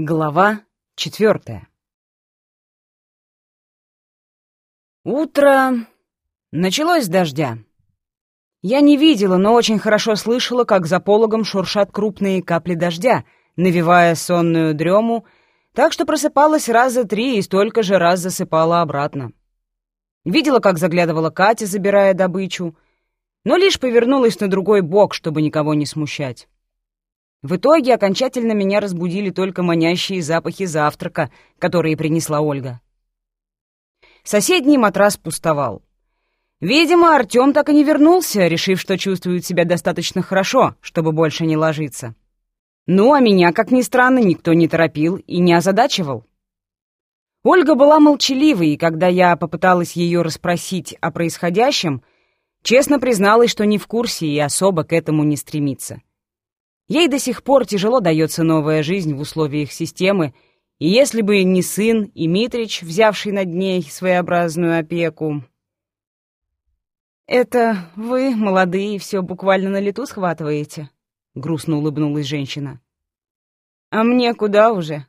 Глава четвертая Утро началось с дождя. Я не видела, но очень хорошо слышала, как за пологом шуршат крупные капли дождя, навевая сонную дрему, так что просыпалась раза три и столько же раз засыпала обратно. Видела, как заглядывала Катя, забирая добычу, но лишь повернулась на другой бок, чтобы никого не смущать. В итоге окончательно меня разбудили только манящие запахи завтрака, которые принесла Ольга. Соседний матрас пустовал. Видимо, Артём так и не вернулся, решив, что чувствует себя достаточно хорошо, чтобы больше не ложиться. Ну, а меня, как ни странно, никто не торопил и не озадачивал. Ольга была молчаливой, и когда я попыталась ее расспросить о происходящем, честно призналась, что не в курсе и особо к этому не стремится. Ей до сих пор тяжело дается новая жизнь в условиях системы, и если бы не сын и Митрич, взявший над ней своеобразную опеку... «Это вы, молодые, все буквально на лету схватываете?» — грустно улыбнулась женщина. «А мне куда уже?»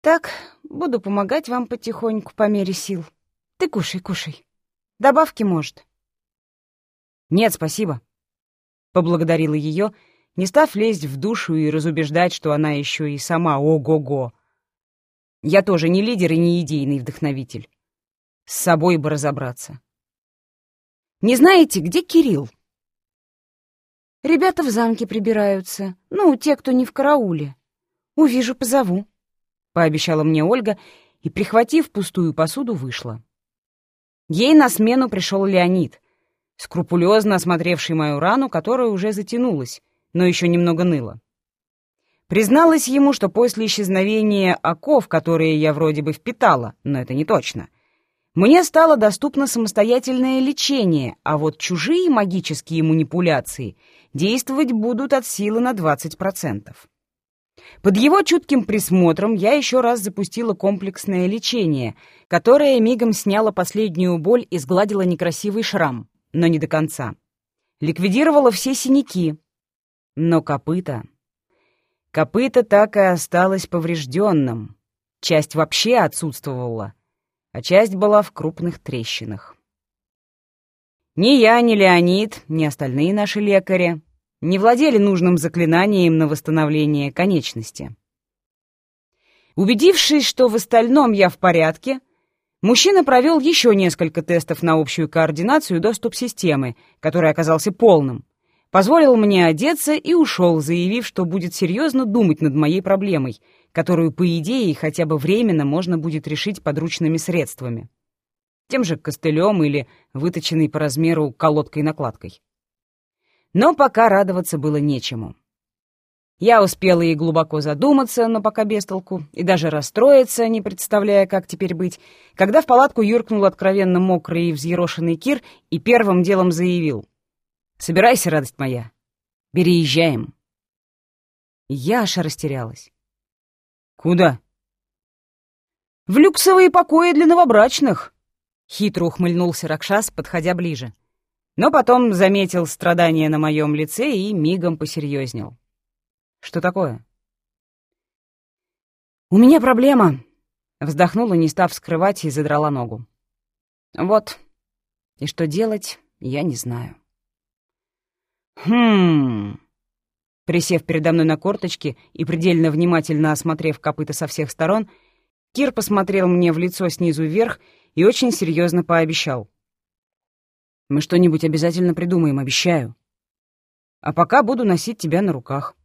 «Так, буду помогать вам потихоньку по мере сил. Ты кушай, кушай. Добавки, может?» «Нет, спасибо», — поблагодарила ее, — не став лезть в душу и разубеждать, что она еще и сама ого-го. Я тоже не лидер и не идейный вдохновитель. С собой бы разобраться. Не знаете, где Кирилл? Ребята в замке прибираются. Ну, те, кто не в карауле. Увижу, позову. Пообещала мне Ольга и, прихватив пустую посуду, вышла. Ей на смену пришел Леонид, скрупулезно осмотревший мою рану, которая уже затянулась, но еще немного ныло. Призналась ему, что после исчезновения оков, которые я вроде бы впитала, но это не точно, мне стало доступно самостоятельное лечение, а вот чужие магические манипуляции действовать будут от силы на 20%. Под его чутким присмотром я еще раз запустила комплексное лечение, которое мигом сняло последнюю боль и сгладило некрасивый шрам, но не до конца. Ликвидировала все синяки, но копыта... Копыта так и осталось поврежденным. Часть вообще отсутствовала, а часть была в крупных трещинах. Ни я, ни Леонид, ни остальные наши лекари не владели нужным заклинанием на восстановление конечности. Убедившись, что в остальном я в порядке, мужчина провел еще несколько тестов на общую координацию и доступ системы, который оказался полным, позволил мне одеться и ушел, заявив, что будет серьезно думать над моей проблемой, которую, по идее, хотя бы временно можно будет решить подручными средствами. Тем же костылем или выточенной по размеру колодкой-накладкой. Но пока радоваться было нечему. Я успела и глубоко задуматься, но пока без толку, и даже расстроиться, не представляя, как теперь быть, когда в палатку юркнул откровенно мокрый и взъерошенный Кир и первым делом заявил — Собирайся, радость моя. Переезжаем. Я аж растерялась. Куда? В люксовые покои для новобрачных. Хитро ухмыльнулся Ракшас, подходя ближе. Но потом заметил страдания на моем лице и мигом посерьезнел. Что такое? «У меня проблема», — вздохнула, не став скрывать, и задрала ногу. «Вот. И что делать, я не знаю». «Хм...» Присев передо мной на корточки и предельно внимательно осмотрев копыта со всех сторон, Кир посмотрел мне в лицо снизу вверх и очень серьезно пообещал. «Мы что-нибудь обязательно придумаем, обещаю. А пока буду носить тебя на руках.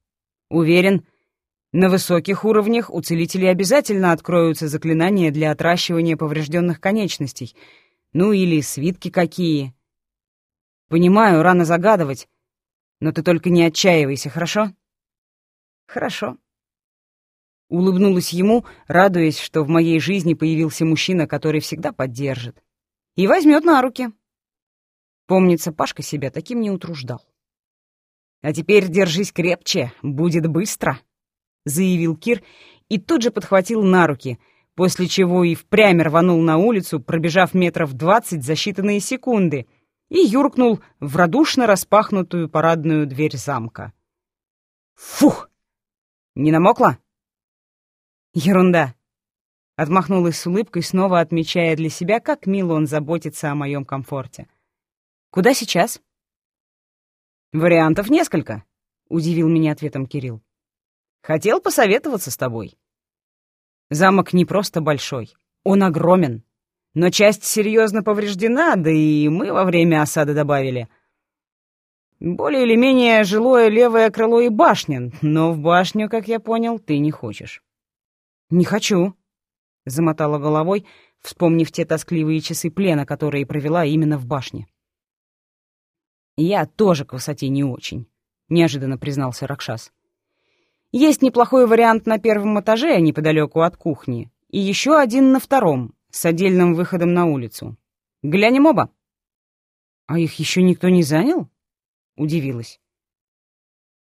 Уверен, на высоких уровнях у целителей обязательно откроются заклинания для отращивания поврежденных конечностей, ну или свитки какие. Понимаю, рано загадывать, но ты только не отчаивайся, хорошо?» «Хорошо». Улыбнулась ему, радуясь, что в моей жизни появился мужчина, который всегда поддержит. И возьмет на руки. Помнится, Пашка себя таким не утруждал. «А теперь держись крепче, будет быстро», — заявил Кир и тут же подхватил на руки, после чего и впрямь рванул на улицу, пробежав метров двадцать за считанные секунды — и юркнул в радушно распахнутую парадную дверь замка. «Фух! Не намокла?» Ерунда. Отмахнулась с улыбкой, снова отмечая для себя, как мило он заботится о моем комфорте. Куда сейчас? Вариантов несколько, удивил меня ответом Кирилл. Хотел посоветоваться с тобой. Замок не просто большой, он огромен, но часть серьезно повреждена, да и мы во время осады добавили — более или менее жилое левое крыло и башня, но в башню, как я понял, ты не хочешь. «Не хочу», — замотала головой, вспомнив те тоскливые часы плена, которые провела именно в башне. «Я тоже к высоте не очень», — неожиданно признался Ракшас. «Есть неплохой вариант на первом этаже, неподалеку от кухни, и еще один на втором, с отдельным выходом на улицу. Глянем оба». «А их еще никто не занял?» Удивилась.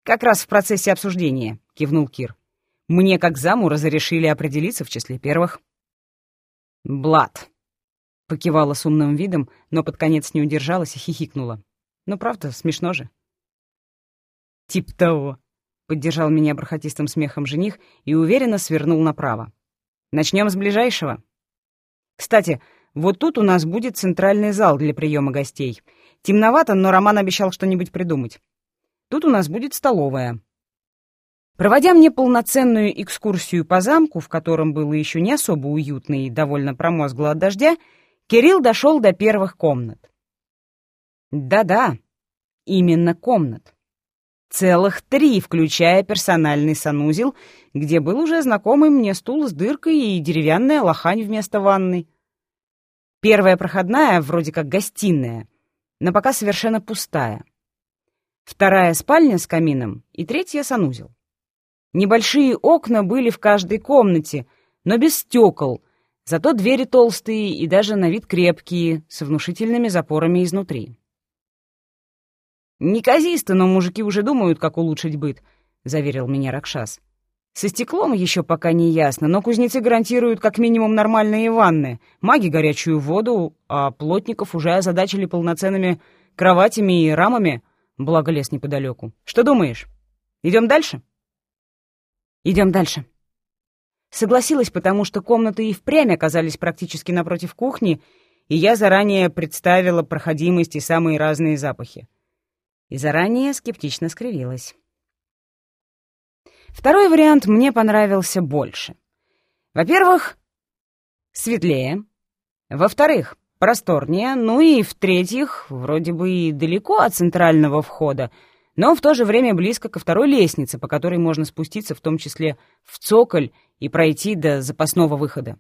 «Как раз в процессе обсуждения», — кивнул Кир. «Мне, как заму, разрешили определиться в числе первых». «Блад», — покивала с умным видом, но под конец не удержалась и хихикнула. «Ну, правда, смешно же». «Тип того», — поддержал меня бархатистым смехом жених и уверенно свернул направо. «Начнем с ближайшего. Кстати, вот тут у нас будет центральный зал для приема гостей — Темновато, но Роман обещал что-нибудь придумать. Тут у нас будет столовая. Проводя мне полноценную экскурсию по замку, в котором было еще не особо уютно и довольно промозгло от дождя, Кирилл дошел до первых комнат. Да-да, именно комнат. Целых три, включая персональный санузел, где был уже знакомый мне стул с дыркой и деревянная лохань вместо ванны. Первая проходная, вроде как гостиная — но пока совершенно пустая. Вторая спальня с камином и третья санузел. Небольшие окна были в каждой комнате, но без стекол, зато двери толстые и даже на вид крепкие, с внушительными запорами изнутри. «Неказисто, но мужики уже думают, как улучшить быт», — заверил меня Ракшас. Со стеклом еще пока не ясно, но кузнецы гарантируют как минимум нормальные ванны, маги — горячую воду, а плотников уже озадачили полноценными кроватями и рамами, благо лес неподалеку. Что думаешь? Идем дальше? Идем дальше. Согласилась, потому что комнаты и впрямь оказались практически напротив кухни, и я заранее представила проходимость и самые разные запахи. И заранее скептично скривилась. Второй вариант мне понравился больше. Во-первых, светлее. Во-вторых, просторнее. Ну и в-третьих, вроде бы и далеко от центрального входа, но в то же время близко ко второй лестнице, по которой можно спуститься в том числе в цоколь и пройти до запасного выхода.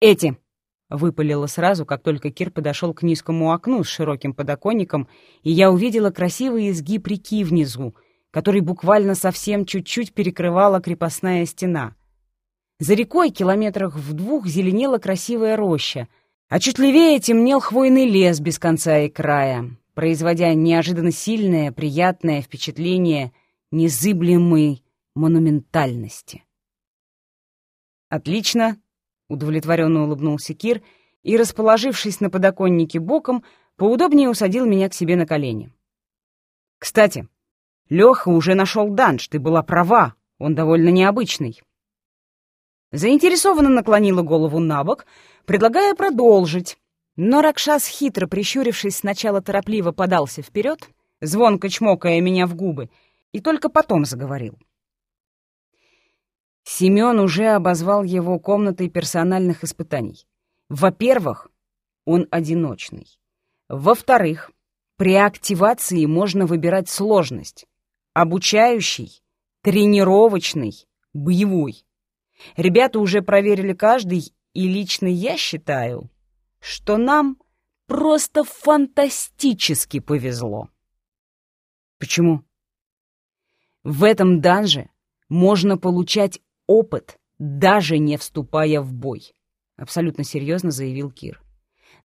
«Эти!» — выпалила сразу, как только Кир подошел к низкому окну с широким подоконником, и я увидела красивый изгиб реки внизу — который буквально совсем чуть-чуть перекрывала крепостная стена. За рекой километрах в двух зеленела красивая роща, а чуть левее темнел хвойный лес без конца и края, производя неожиданно сильное, приятное впечатление незыблемой монументальности. «Отлично!» — удовлетворенно улыбнулся Кир и, расположившись на подоконнике боком, поудобнее усадил меня к себе на колени. «Кстати, Леха уже нашел данж, ты была права, он довольно необычный. Заинтересованно наклонила голову на бок, предлагая продолжить. Но Ракшас, хитро прищурившись, сначала торопливо подался вперед, звонко чмокая меня в губы, и только потом заговорил. Семен уже обозвал его комнатой персональных испытаний. Во-первых, он одиночный. Во-вторых, при активации можно выбирать сложность обучающий, тренировочный, боевой. Ребята уже проверили каждый, и лично я считаю, что нам просто фантастически повезло. Почему? В этом данже можно получать опыт, даже не вступая в бой, абсолютно серьезно заявил Кир.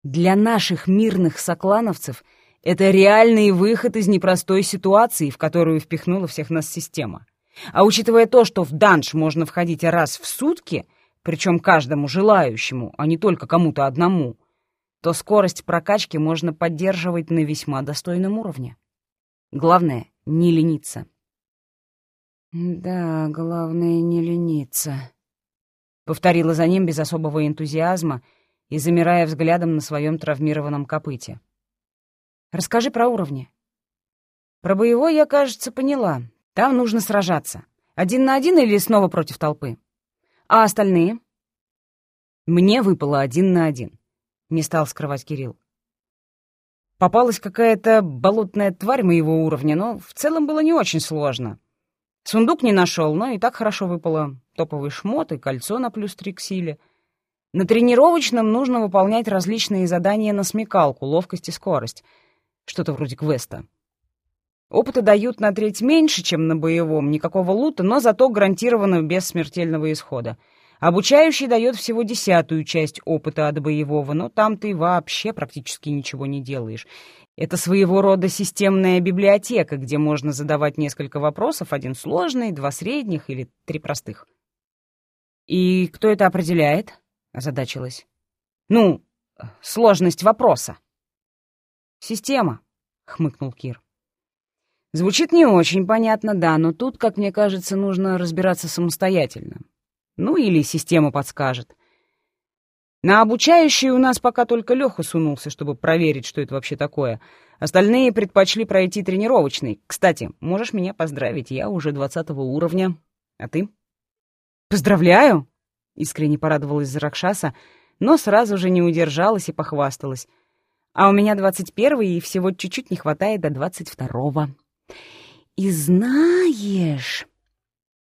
Для наших мирных соклановцев — это реальный выход из непростой ситуации, в которую впихнула всех нас система. А учитывая то, что в данж можно входить раз в сутки, причем каждому желающему, а не только кому-то одному, то скорость прокачки можно поддерживать на весьма достойном уровне. Главное — не лениться. «Да, главное — не лениться», Повторила за ним без особого энтузиазма и замирая взглядом на своем травмированном копыте. «Расскажи про уровни». «Про боевой я, кажется, поняла. Там нужно сражаться. Один на один или снова против толпы? А остальные?» «Мне выпало один на один», — не стал скрывать Кирилл. Попалась какая-то болотная тварь моего уровня, но в целом было не очень сложно. Сундук не нашел, но и так хорошо выпало. Топовый шмот и кольцо на плюс три к силе. На тренировочном нужно выполнять различные задания на смекалку, ловкость и скорость. Что-то вроде квеста. Опыта дают на треть меньше, чем на боевом, никакого лута, но зато гарантированно без смертельного исхода. Обучающий дает всего десятую часть опыта от боевого, но там ты вообще практически ничего не делаешь. Это своего рода системная библиотека, где можно задавать несколько вопросов, один сложный, два средних или три простых. «И кто это определяет?» — озадачилась. «Ну, сложность вопроса». «Система», — хмыкнул Кир. «Звучит не очень понятно, да, но тут, как мне кажется, нужно разбираться самостоятельно. Ну или система подскажет. На обучающий у нас пока только Леха сунулся, чтобы проверить, что это вообще такое. Остальные предпочли пройти тренировочный. Кстати, можешь меня поздравить, я уже двадцатого уровня. А ты? Поздравляю! Искренне порадовалась Заракшаса, но сразу же не удержалась и похвасталась. А у меня двадцать первый, и всего чуть-чуть не хватает до двадцать второго. И знаешь...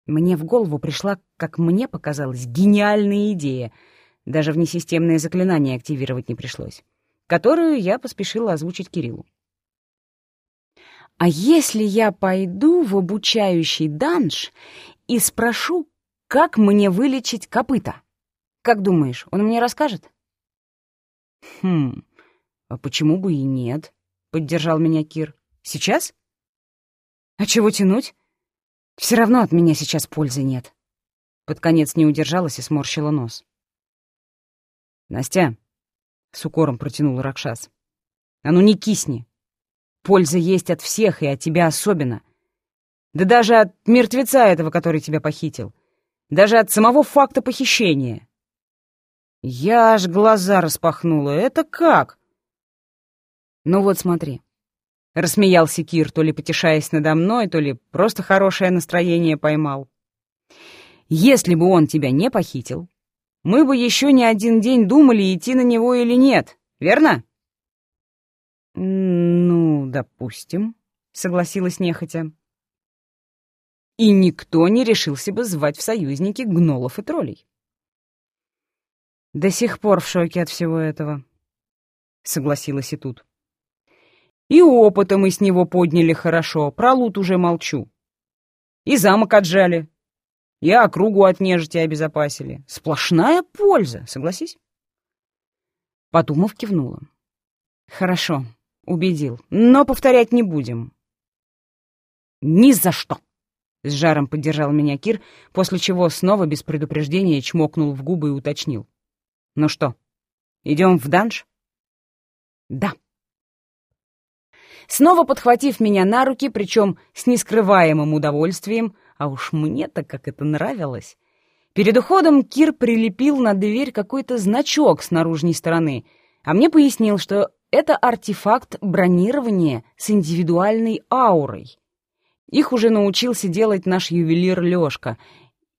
Мне в голову пришла, как мне показалось, гениальная идея. Даже внесистемное заклинание активировать не пришлось, которую я поспешила озвучить Кириллу. «А если я пойду в обучающий данж и спрошу, как мне вылечить копыта? Как думаешь, он мне расскажет?» «Хм, а почему бы и нет?» — поддержал меня Кир. «Сейчас?» «А чего тянуть? Все равно от меня сейчас пользы нет. Под конец не удержалась и сморщила нос. «Настя», — с укором протянул Ракшас, — «а ну не кисни. Польза есть от всех и от тебя особенно. Да даже от мертвеца этого, который тебя похитил. Даже от самого факта похищения». Я аж глаза распахнула. «Это как?» «Ну вот смотри. Рассмеялся Кир, то ли потешаясь надо мной, то ли просто хорошее настроение поймал. Если бы он тебя не похитил, мы бы еще не один день думали, идти на него или нет, верно? Ну, допустим, согласилась нехотя. И никто не решился бы звать в союзники гнолов и троллей. До сих пор в шоке от всего этого, согласилась и тут. И опыта мы с него подняли хорошо, про лут уже молчу. И замок отжали, и округу от нежити обезопасили. Сплошная польза, согласись? Подумав, кивнула. Хорошо, убедил, но повторять не будем. Ни за что! С жаром поддержал меня Кир, после чего снова без предупреждения чмокнул в губы и уточнил. Ну что, идем в данж? Да снова подхватив меня на руки, причем с нескрываемым удовольствием, а уж мне-то как это нравилось. Перед уходом Кир прилепил на дверь какой-то значок с наружной стороны, а мне пояснил, что это артефакт бронирования с индивидуальной аурой. Их уже научился делать наш ювелир Лёшка,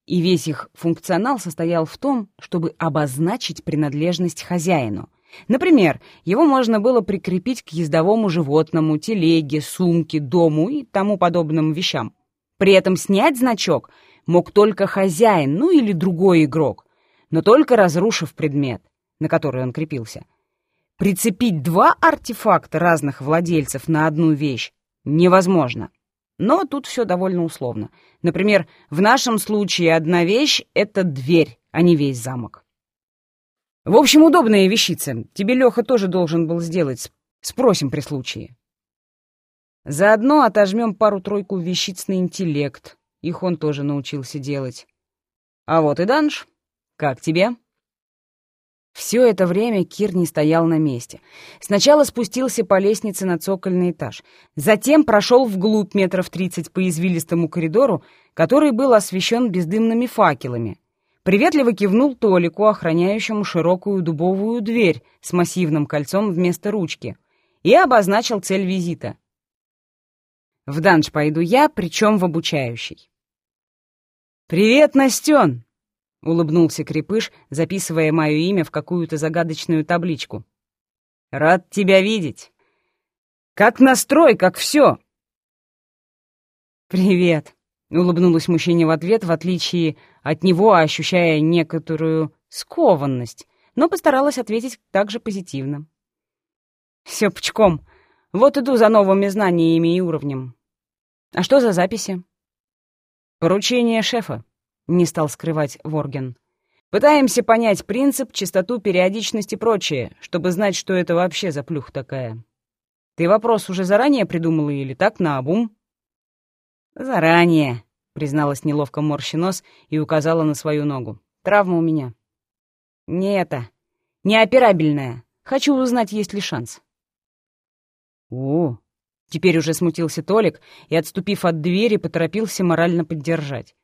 и весь их функционал состоял в том, чтобы обозначить принадлежность хозяину — Например, его можно было прикрепить к ездовому животному, телеге, сумке, дому и тому подобным вещам. При этом снять значок мог только хозяин, ну или другой игрок, но только разрушив предмет, на который он крепился. Прицепить два артефакта разных владельцев на одну вещь невозможно. Но тут все довольно условно. Например, в нашем случае одна вещь — это дверь, а не весь замок. В общем, удобная вещица. Тебе Леха тоже должен был сделать. Спросим при случае. Заодно отожмем пару-тройку вещиц на интеллект. Их он тоже научился делать. А вот и данж. Как тебе? Все это время Кир не стоял на месте. Сначала спустился по лестнице на цокольный этаж. Затем прошел вглубь метров тридцать по извилистому коридору, который был освещен бездымными факелами. Приветливо кивнул Толику, охраняющему широкую дубовую дверь с массивным кольцом вместо ручки, и обозначил цель визита. В данж пойду я, причем в обучающий. «Привет, Настен!» — улыбнулся Крепыш, записывая мое имя в какую-то загадочную табличку. «Рад тебя видеть. Как настрой, как все!» «Привет!» — улыбнулась мужчине в ответ, в отличие от него, ощущая некоторую скованность, но постаралась ответить также позитивно. «Все пучком. Вот иду за новыми знаниями и уровнем. А что за записи?» «Поручение шефа», — не стал скрывать Ворген. «Пытаемся понять принцип, частоту, периодичность и прочее, чтобы знать, что это вообще за плюх такая. Ты вопрос уже заранее придумала или так, наобум?» «Заранее», — призналась неловко морщи нос и указала на свою ногу. «Травма у меня». «Не это. Неоперабельная. Хочу узнать, есть ли шанс». «О!» Теперь уже смутился Толик и, отступив от двери, поторопился морально поддержать.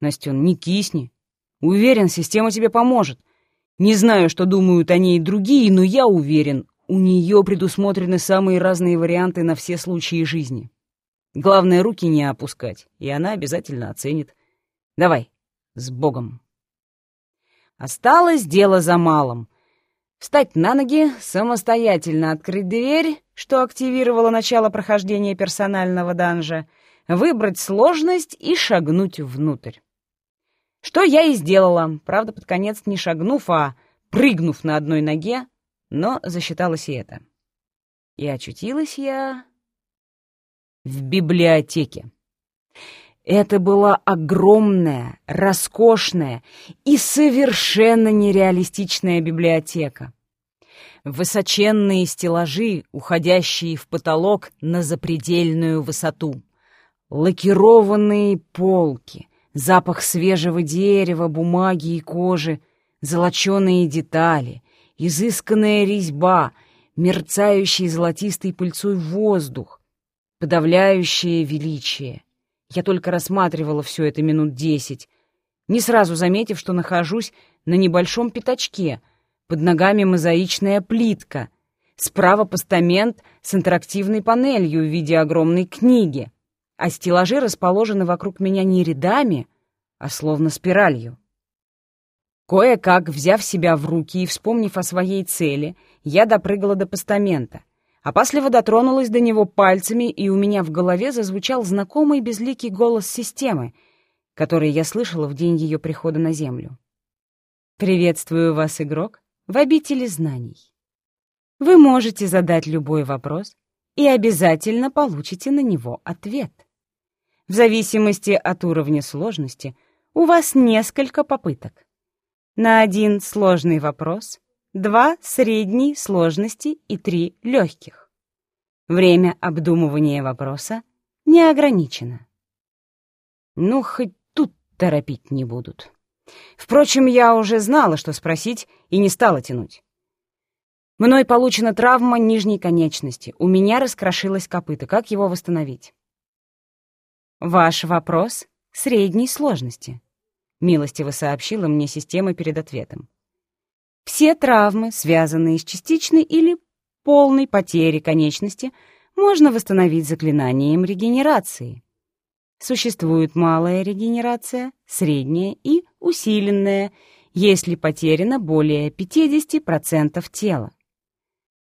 «Настен, не кисни. Уверен, система тебе поможет. Не знаю, что думают о ней другие, но я уверен, у нее предусмотрены самые разные варианты на все случаи жизни». Главное, руки не опускать, и она обязательно оценит. Давай, с Богом. Осталось дело за малым. Встать на ноги, самостоятельно открыть дверь, что активировало начало прохождения персонального данжа, выбрать сложность и шагнуть внутрь. Что я и сделала, правда, под конец не шагнув, а прыгнув на одной ноге, но засчиталось и это. И очутилась я в библиотеке. Это была огромная, роскошная и совершенно нереалистичная библиотека. Высоченные стеллажи, уходящие в потолок на запредельную высоту. Лакированные полки, запах свежего дерева, бумаги и кожи, золоченые детали, изысканная резьба, мерцающий золотистой пыльцой воздух, подавляющее величие. Я только рассматривала все это минут десять, не сразу заметив, что нахожусь на небольшом пятачке, под ногами мозаичная плитка, справа постамент с интерактивной панелью в виде огромной книги, а стеллажи расположены вокруг меня не рядами, а словно спиралью. Кое-как, взяв себя в руки и вспомнив о своей цели, я допрыгала до постамента — Опасливо дотронулась до него пальцами, и у меня в голове зазвучал знакомый безликий голос системы, который я слышала в день ее прихода на Землю. «Приветствую вас, игрок, в обители знаний. Вы можете задать любой вопрос и обязательно получите на него ответ. В зависимости от уровня сложности у вас несколько попыток. На один сложный вопрос два средней сложности и три легких. Время обдумывания вопроса не ограничено. Ну, хоть тут торопить не будут. Впрочем, я уже знала, что спросить, и не стала тянуть. Мной получена травма нижней конечности. У меня раскрошилось копыто. Как его восстановить? Ваш вопрос средней сложности, милостиво сообщила мне система перед ответом. Все травмы, связанные с частичной или полной потерей конечности, можно восстановить заклинанием регенерации. Существует малая регенерация, средняя и усиленная, если потеряно более 50% тела.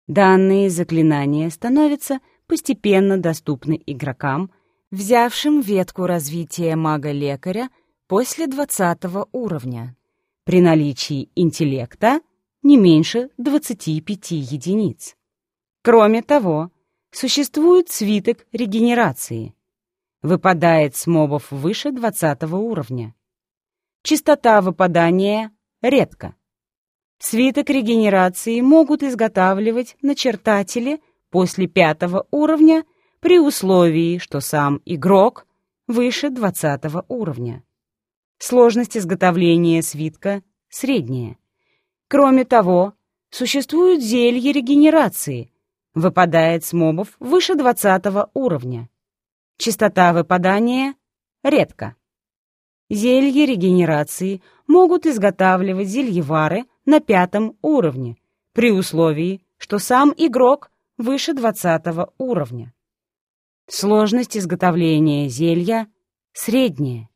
Данные заклинания становятся постепенно доступны игрокам, взявшим ветку развития мага-лекаря после 20 уровня при наличии интеллекта не меньше 25 единиц. Кроме того, существует свиток регенерации. Выпадает с мобов выше 20 уровня. Частота выпадания редко. Свиток регенерации могут изготавливать начертатели после пятого уровня при условии, что сам игрок выше 20 уровня. Сложность изготовления свитка средняя. Кроме того, существуют зелья регенерации. Выпадает с мобов выше 20 уровня. Частота выпадания редко. Зелье регенерации могут изготавливать зельевары на пятом уровне, при условии, что сам игрок выше двадцатого уровня. Сложность изготовления зелья средняя.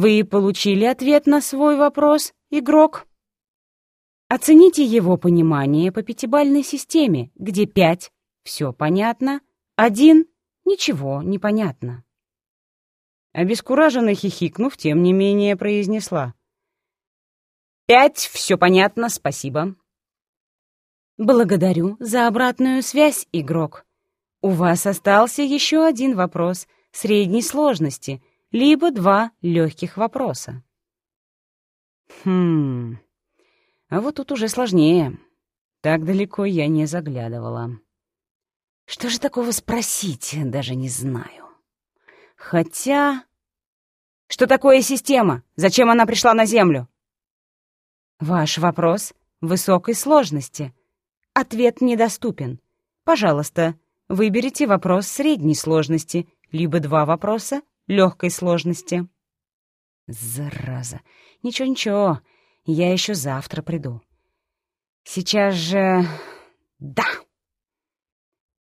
Вы получили ответ на свой вопрос, игрок? Оцените его понимание по пятибалльной системе, где пять — все понятно, один — ничего не понятно. Обескураженно хихикнув, тем не менее произнесла. «Пять, все понятно, спасибо». «Благодарю за обратную связь, игрок. У вас остался еще один вопрос средней сложности, либо два легких вопроса». «Хм...» А вот тут уже сложнее. Так далеко я не заглядывала. Что же такого спросить, даже не знаю. Хотя... Что такое система? Зачем она пришла на Землю? Ваш вопрос высокой сложности. Ответ недоступен. Пожалуйста, выберите вопрос средней сложности, либо два вопроса легкой сложности. Зараза. Ничего-ничего, я еще завтра приду. Сейчас же... Да!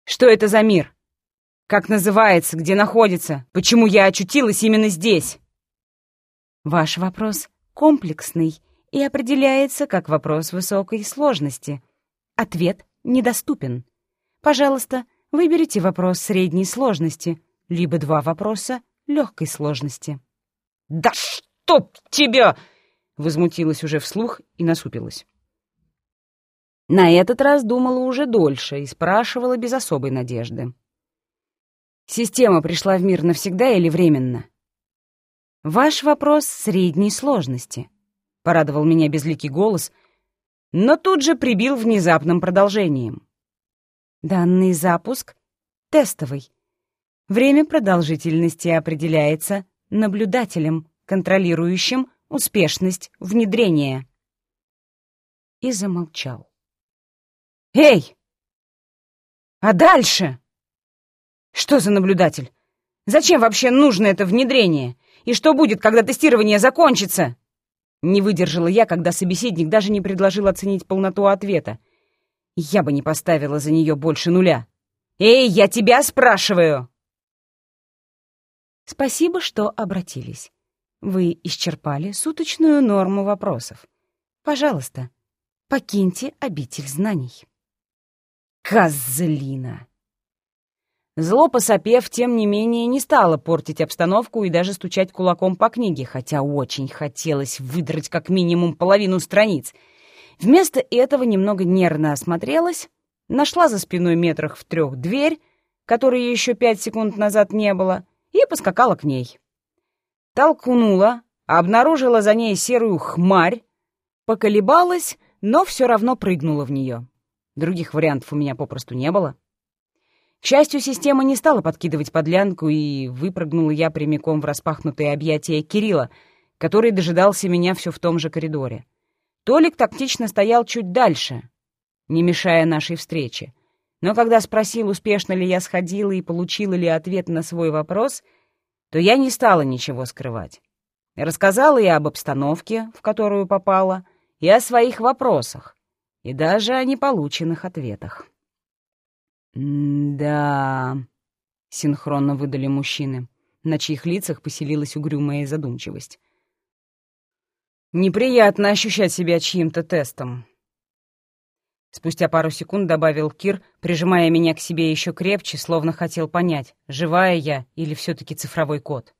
Что это за мир? Как называется, где находится? Почему я очутилась именно здесь? Ваш вопрос комплексный и определяется как вопрос высокой сложности. Ответ недоступен. Пожалуйста, выберите вопрос средней сложности, либо два вопроса легкой сложности. «Да чтоб тебя!» Возмутилась уже вслух и насупилась. На этот раз думала уже дольше и спрашивала без особой надежды. Система пришла в мир навсегда или временно? Ваш вопрос средней сложности, — порадовал меня безликий голос, но тут же прибил внезапным продолжением. Данный запуск тестовый. Время продолжительности определяется наблюдателем, контролирующим успешность внедрения. И замолчал. «Эй! А дальше? Что за наблюдатель? Зачем вообще нужно это внедрение? И что будет, когда тестирование закончится?» Не выдержала я, когда собеседник даже не предложил оценить полноту ответа. Я бы не поставила за нее больше нуля. «Эй, я тебя спрашиваю!» Спасибо, что обратились. Вы исчерпали суточную норму вопросов. Пожалуйста, покиньте обитель знаний. Козлина! Зло посопев, тем не менее, не стало портить обстановку и даже стучать кулаком по книге, хотя очень хотелось выдрать как минимум половину страниц. Вместо этого немного нервно осмотрелась, нашла за спиной метрах в трех дверь, которой еще пять секунд назад не было, и поскакала к ней толкнула, обнаружила за ней серую хмарь, поколебалась, но все равно прыгнула в нее. Других вариантов у меня попросту не было. К счастью, система не стала подкидывать подлянку, и выпрыгнула я прямиком в распахнутые объятия Кирилла, который дожидался меня все в том же коридоре. Толик тактично стоял чуть дальше, не мешая нашей встрече. Но когда спросил, успешно ли я сходила и получила ли ответ на свой вопрос — то я не стала ничего скрывать. Рассказала я об обстановке, в которую попала, и о своих вопросах, и даже о неполученных ответах. «Да...» — синхронно выдали мужчины, на чьих лицах поселилась угрюмая задумчивость. «Неприятно ощущать себя чьим-то тестом. Спустя пару секунд добавил Кир, прижимая меня к себе еще крепче, словно хотел понять, живая я или все-таки цифровой код.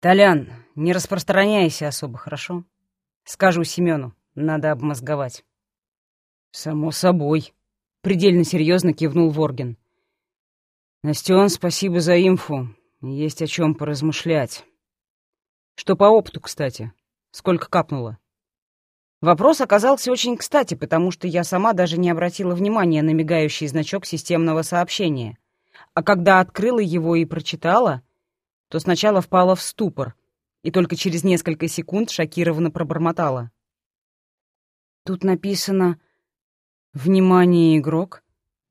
«Толян, не распространяйся особо, хорошо? Скажу Семену, надо обмозговать». «Само собой», — предельно серьезно кивнул Ворген. «Настен, спасибо за инфу. Есть о чем поразмышлять. Что по опыту, кстати? Сколько капнуло?» Вопрос оказался очень кстати, потому что я сама даже не обратила внимания на мигающий значок системного сообщения. А когда открыла его и прочитала, то сначала впала в ступор и только через несколько секунд шокированно пробормотала. Тут написано «Внимание, игрок!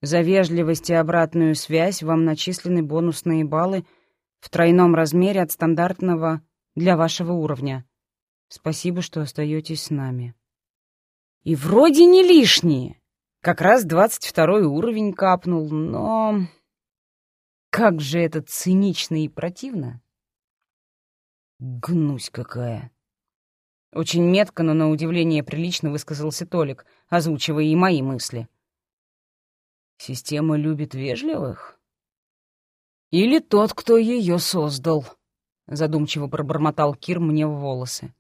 За вежливость и обратную связь вам начислены бонусные баллы В тройном размере от стандартного для вашего уровня. Спасибо, что остаетесь с нами. И вроде не лишние. Как раз двадцать второй уровень капнул, но... Как же это цинично и противно. Гнусь какая. Очень метко, но на удивление прилично высказался Толик, озвучивая и мои мысли. Система любит вежливых? Или тот, кто ее создал? Задумчиво пробормотал Кир мне в волосы.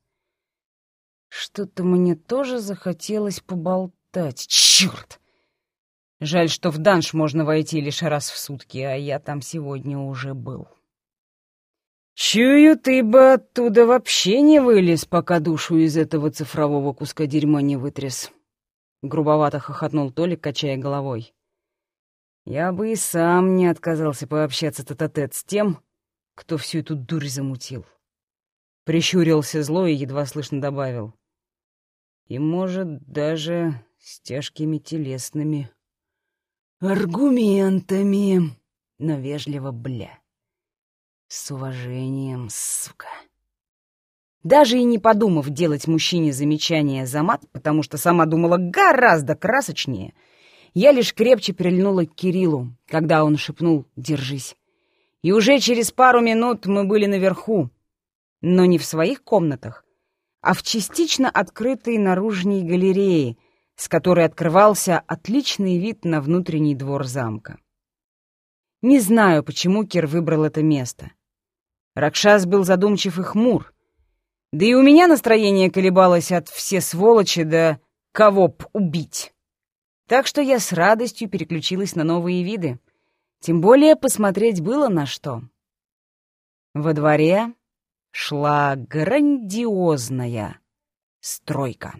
Что-то мне тоже захотелось поболтать. Черт! Жаль, что в данж можно войти лишь раз в сутки, а я там сегодня уже был. «Чую, ты бы оттуда вообще не вылез, пока душу из этого цифрового куска дерьма не вытряс», — грубовато хохотнул Толик, качая головой. «Я бы и сам не отказался пообщаться тет-а-тет с тем, кто всю эту дурь замутил». Прищурился зло и едва слышно добавил. «И, может, даже с тяжкими телесными аргументами, но вежливо, бля». С уважением, сука. Даже и не подумав делать мужчине замечание за мат, потому что сама думала гораздо красочнее, я лишь крепче прильнула к Кириллу, когда он шепнул «держись». И уже через пару минут мы были наверху, но не в своих комнатах, а в частично открытой наружней галерее, с которой открывался отличный вид на внутренний двор замка. Не знаю, почему Кир выбрал это место. Ракшас был задумчив и хмур. Да и у меня настроение колебалось от все сволочи да кого б убить. Так что я с радостью переключилась на новые виды. Тем более посмотреть было на что. Во дворе шла грандиозная стройка.